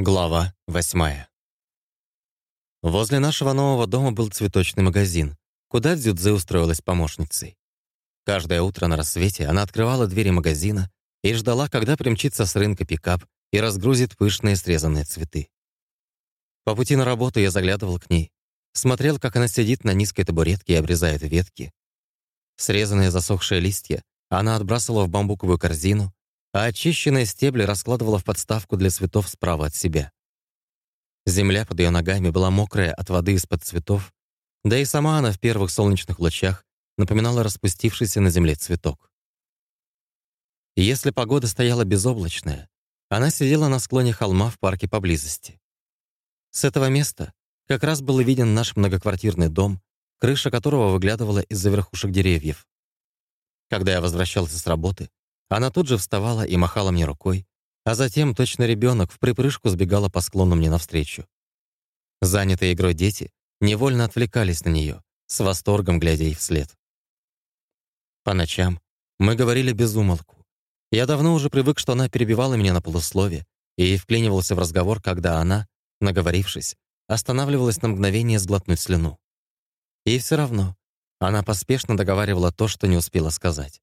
Глава восьмая. Возле нашего нового дома был цветочный магазин, куда Дзюдзе устроилась помощницей. Каждое утро на рассвете она открывала двери магазина и ждала, когда примчится с рынка пикап и разгрузит пышные срезанные цветы. По пути на работу я заглядывал к ней, смотрел, как она сидит на низкой табуретке и обрезает ветки. Срезанные засохшие листья она отбрасывала в бамбуковую корзину, а очищенные стебли раскладывала в подставку для цветов справа от себя. Земля под ее ногами была мокрая от воды из-под цветов, да и сама она в первых солнечных лучах напоминала распустившийся на земле цветок. Если погода стояла безоблачная, она сидела на склоне холма в парке поблизости. С этого места как раз был виден наш многоквартирный дом, крыша которого выглядывала из-за верхушек деревьев. Когда я возвращался с работы, она тут же вставала и махала мне рукой, а затем точно ребенок в припрыжку сбегала по склону мне навстречу. Занятые игрой дети невольно отвлекались на нее, с восторгом глядя ей вслед. По ночам мы говорили без умолку. Я давно уже привык, что она перебивала меня на полуслове и вклинивался в разговор, когда она, наговорившись, останавливалась на мгновение сглотнуть слюну. И все равно она поспешно договаривала то, что не успела сказать.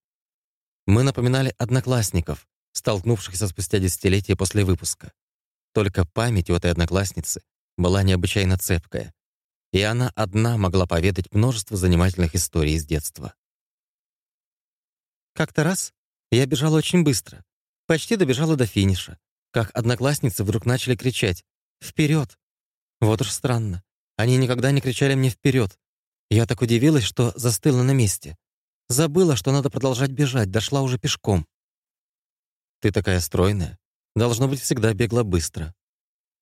Мы напоминали одноклассников, столкнувшихся спустя десятилетия после выпуска. Только память у этой одноклассницы была необычайно цепкая, и она одна могла поведать множество занимательных историй из детства. Как-то раз я бежала очень быстро, почти добежала до финиша, как одноклассницы вдруг начали кричать «Вперед!». Вот уж странно, они никогда не кричали мне «Вперед!». Я так удивилась, что застыла на месте. Забыла, что надо продолжать бежать, дошла уже пешком. Ты такая стройная. Должно быть, всегда бегла быстро.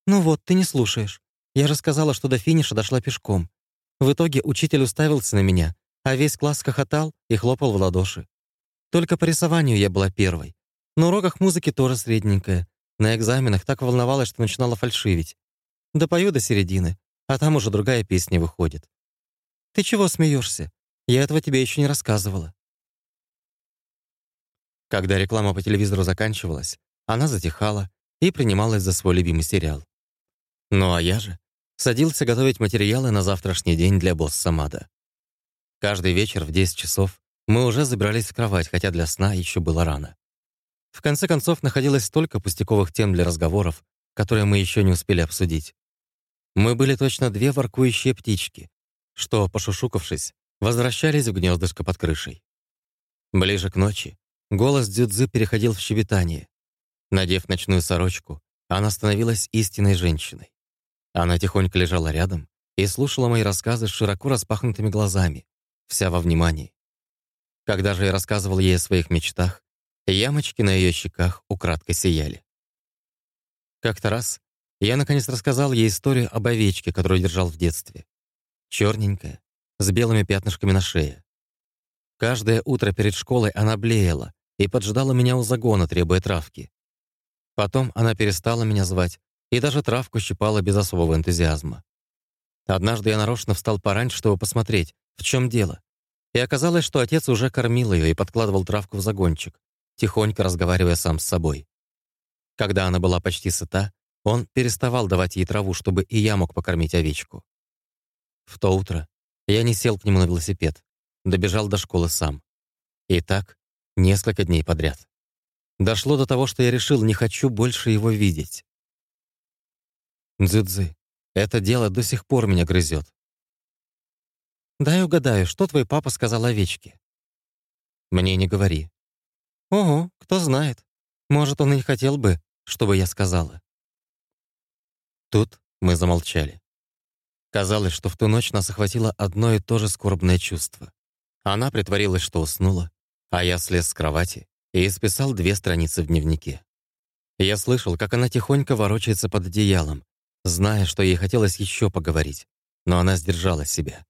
Ну вот, ты не слушаешь. Я же сказала, что до финиша дошла пешком. В итоге учитель уставился на меня, а весь класс хохотал и хлопал в ладоши. Только по рисованию я была первой. На уроках музыки тоже средненькая. На экзаменах так волновалась, что начинала фальшивить. Допою до середины, а там уже другая песня выходит. Ты чего смеешься? Я этого тебе еще не рассказывала». Когда реклама по телевизору заканчивалась, она затихала и принималась за свой любимый сериал. Ну а я же садился готовить материалы на завтрашний день для босса Мада. Каждый вечер в 10 часов мы уже забирались в кровать, хотя для сна еще было рано. В конце концов, находилось столько пустяковых тем для разговоров, которые мы еще не успели обсудить. Мы были точно две воркующие птички, что, пошушукавшись, возвращались в гнездышко под крышей. Ближе к ночи голос Дзюдзы переходил в щебетание. Надев ночную сорочку, она становилась истинной женщиной. Она тихонько лежала рядом и слушала мои рассказы с широко распахнутыми глазами, вся во внимании. Когда же я рассказывал ей о своих мечтах, ямочки на ее щеках украдкой сияли. Как-то раз я наконец рассказал ей историю об овечке, которую держал в детстве. Черненькая, с белыми пятнышками на шее. Каждое утро перед школой она блеяла и поджидала меня у загона, требуя травки. Потом она перестала меня звать и даже травку щипала без особого энтузиазма. Однажды я нарочно встал пораньше, чтобы посмотреть, в чем дело. И оказалось, что отец уже кормил ее и подкладывал травку в загончик, тихонько разговаривая сам с собой. Когда она была почти сыта, он переставал давать ей траву, чтобы и я мог покормить овечку. В то утро я не сел к нему на велосипед, добежал до школы сам. И так несколько дней подряд. Дошло до того, что я решил, не хочу больше его видеть. Дзюдзы, это дело до сих пор меня грызет. Дай угадаю, что твой папа сказал овечке? Мне не говори. Ого, кто знает. Может, он и не хотел бы, чтобы я сказала. Тут мы замолчали. Казалось, что в ту ночь нас охватило одно и то же скорбное чувство. Она притворилась, что уснула, а я слез с кровати и исписал две страницы в дневнике. Я слышал, как она тихонько ворочается под одеялом, зная, что ей хотелось еще поговорить, но она сдержала себя.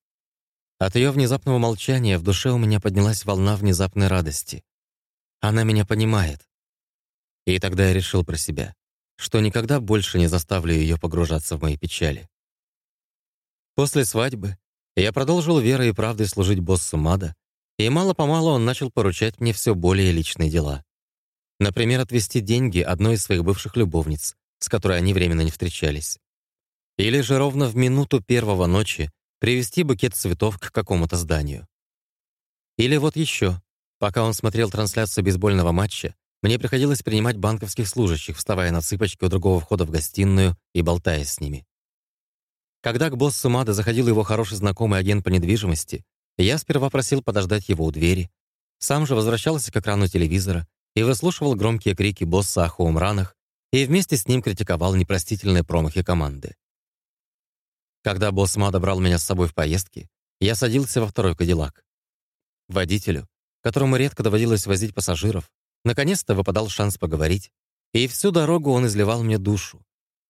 От ее внезапного молчания в душе у меня поднялась волна внезапной радости. Она меня понимает. И тогда я решил про себя, что никогда больше не заставлю ее погружаться в мои печали. После свадьбы я продолжил верой и правдой служить боссу Мада, и мало-помалу он начал поручать мне все более личные дела. Например, отвести деньги одной из своих бывших любовниц, с которой они временно не встречались. Или же ровно в минуту первого ночи привезти букет цветов к какому-то зданию. Или вот еще. Пока он смотрел трансляцию бейсбольного матча, мне приходилось принимать банковских служащих, вставая на цыпочки у другого входа в гостиную и болтая с ними. Когда к боссу Мада заходил его хороший знакомый агент по недвижимости, я сперва просил подождать его у двери, сам же возвращался к экрану телевизора и выслушивал громкие крики босса о хоумранах и вместе с ним критиковал непростительные промахи команды. Когда босс Мада брал меня с собой в поездки, я садился во второй кадиллак. Водителю, которому редко доводилось возить пассажиров, наконец-то выпадал шанс поговорить, и всю дорогу он изливал мне душу.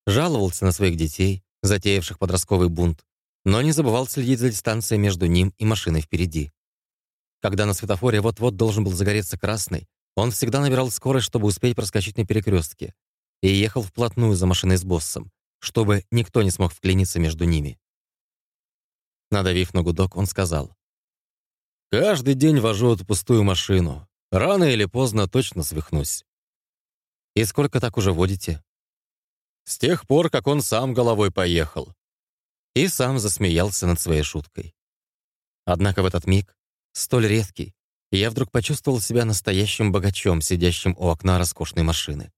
Жаловался на своих детей, затеявших подростковый бунт, но не забывал следить за дистанцией между ним и машиной впереди. Когда на светофоре вот-вот должен был загореться красный, он всегда набирал скорость, чтобы успеть проскочить на перекрестке, и ехал вплотную за машиной с боссом, чтобы никто не смог вклиниться между ними. Надавив на гудок, он сказал, Каждый день вожу эту пустую машину. Рано или поздно точно свихнусь. И сколько так уже водите? С тех пор, как он сам головой поехал. И сам засмеялся над своей шуткой. Однако в этот миг, столь редкий, я вдруг почувствовал себя настоящим богачом, сидящим у окна роскошной машины.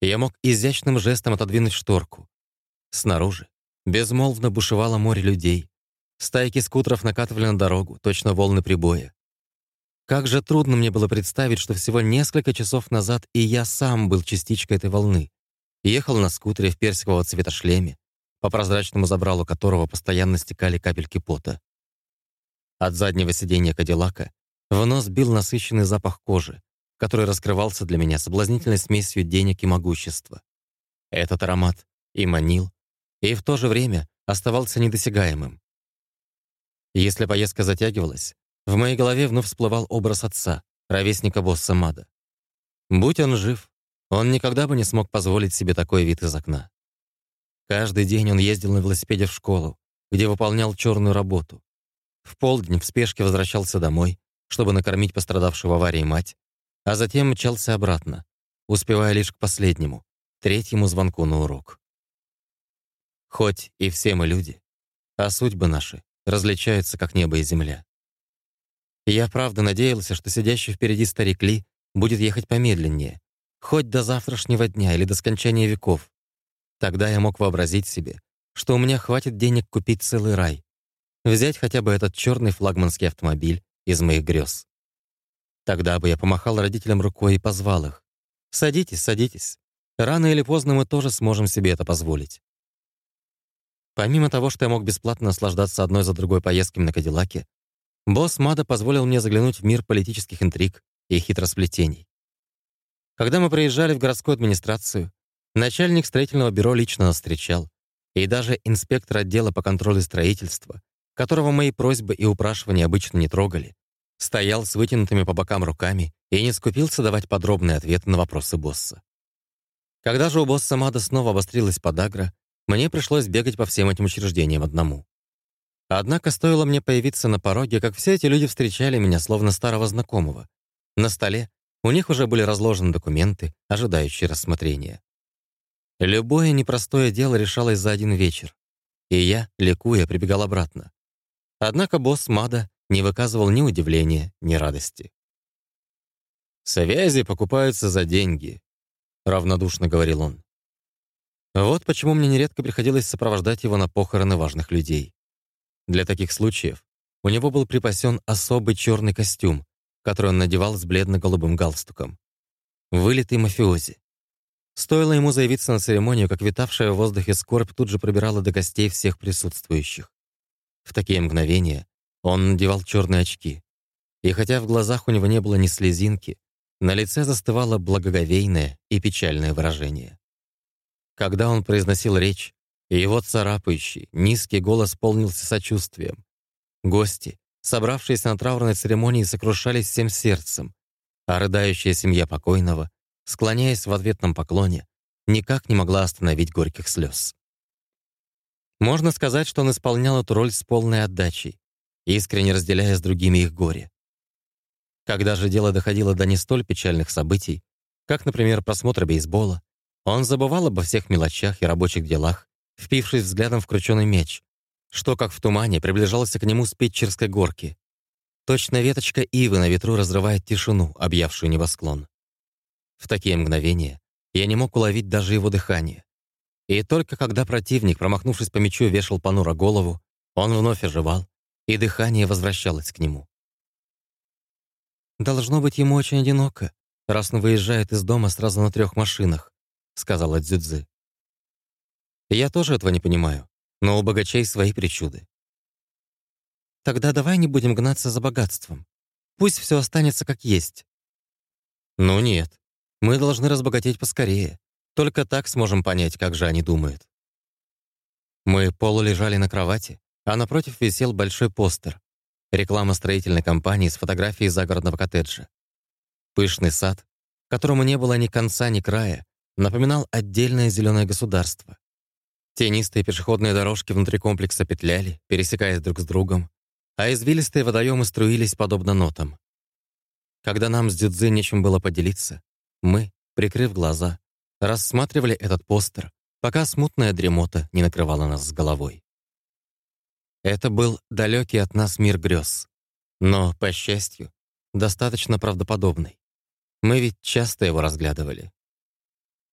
Я мог изящным жестом отодвинуть шторку. Снаружи безмолвно бушевало море людей, Стайки скутеров накатывали на дорогу, точно волны прибоя. Как же трудно мне было представить, что всего несколько часов назад и я сам был частичкой этой волны. Ехал на скутере в персикового цвета шлеме, по прозрачному забралу которого постоянно стекали капельки пота. От заднего сиденья Кадиллака в нос бил насыщенный запах кожи, который раскрывался для меня соблазнительной смесью денег и могущества. Этот аромат и манил, и в то же время оставался недосягаемым. Если поездка затягивалась, в моей голове вновь всплывал образ отца, ровесника босса Мада. Будь он жив, он никогда бы не смог позволить себе такой вид из окна. Каждый день он ездил на велосипеде в школу, где выполнял черную работу. В полдень в спешке возвращался домой, чтобы накормить пострадавшую в аварии мать, а затем мчался обратно, успевая лишь к последнему, третьему звонку на урок. Хоть и все мы люди, а судьбы наши различаются, как небо и земля. я правда надеялся, что сидящий впереди старик Ли будет ехать помедленнее, хоть до завтрашнего дня или до скончания веков. Тогда я мог вообразить себе, что у меня хватит денег купить целый рай, взять хотя бы этот черный флагманский автомобиль из моих грез. Тогда бы я помахал родителям рукой и позвал их. «Садитесь, садитесь. Рано или поздно мы тоже сможем себе это позволить. Помимо того, что я мог бесплатно наслаждаться одной за другой поездками на Кадиллаке, босс Мада позволил мне заглянуть в мир политических интриг и хитросплетений. Когда мы приезжали в городскую администрацию, начальник строительного бюро лично нас встречал, и даже инспектор отдела по контролю строительства, которого мои просьбы и упрашивания обычно не трогали, стоял с вытянутыми по бокам руками и не скупился давать подробные ответы на вопросы босса. Когда же у босса Мада снова обострилась подагра, мне пришлось бегать по всем этим учреждениям одному. Однако стоило мне появиться на пороге, как все эти люди встречали меня словно старого знакомого. На столе у них уже были разложены документы, ожидающие рассмотрения. Любое непростое дело решалось за один вечер, и я, ликуя, прибегал обратно. Однако босс Мада не выказывал ни удивления, ни радости. «Связи покупаются за деньги», — равнодушно говорил он. Вот почему мне нередко приходилось сопровождать его на похороны важных людей. Для таких случаев у него был припасен особый черный костюм, который он надевал с бледно-голубым галстуком. Вылитый мафиози. Стоило ему заявиться на церемонию, как витавшая в воздухе скорбь тут же пробирала до костей всех присутствующих. В такие мгновения он надевал черные очки. И хотя в глазах у него не было ни слезинки, на лице застывало благоговейное и печальное выражение. Когда он произносил речь, его царапающий, низкий голос полнился сочувствием. Гости, собравшиеся на траурной церемонии, сокрушались всем сердцем, а рыдающая семья покойного, склоняясь в ответном поклоне, никак не могла остановить горьких слез. Можно сказать, что он исполнял эту роль с полной отдачей, искренне разделяя с другими их горе. Когда же дело доходило до не столь печальных событий, как, например, просмотра бейсбола, Он забывал обо всех мелочах и рабочих делах, впившись взглядом в крученый меч, что, как в тумане, приближался к нему с Питчерской горки. Точно веточка ивы на ветру разрывает тишину, объявшую небосклон. В такие мгновения я не мог уловить даже его дыхание. И только когда противник, промахнувшись по мячу, вешал понуро голову, он вновь оживал, и дыхание возвращалось к нему. «Должно быть ему очень одиноко, раз он выезжает из дома сразу на трех машинах», — сказала Дзюдзы. «Я тоже этого не понимаю, но у богачей свои причуды. Тогда давай не будем гнаться за богатством. Пусть все останется как есть». «Ну нет, мы должны разбогатеть поскорее. Только так сможем понять, как же они думают». Мы полулежали на кровати, а напротив висел большой постер. Реклама строительной компании с фотографией загородного коттеджа. Пышный сад, которому не было ни конца, ни края, напоминал отдельное зеленое государство. Тенистые пешеходные дорожки внутри комплекса петляли, пересекаясь друг с другом, а извилистые водоемы струились подобно нотам. Когда нам с Дюдзи нечем было поделиться, мы, прикрыв глаза, рассматривали этот постер, пока смутная дремота не накрывала нас с головой. Это был далекий от нас мир грез, но, по счастью, достаточно правдоподобный. Мы ведь часто его разглядывали.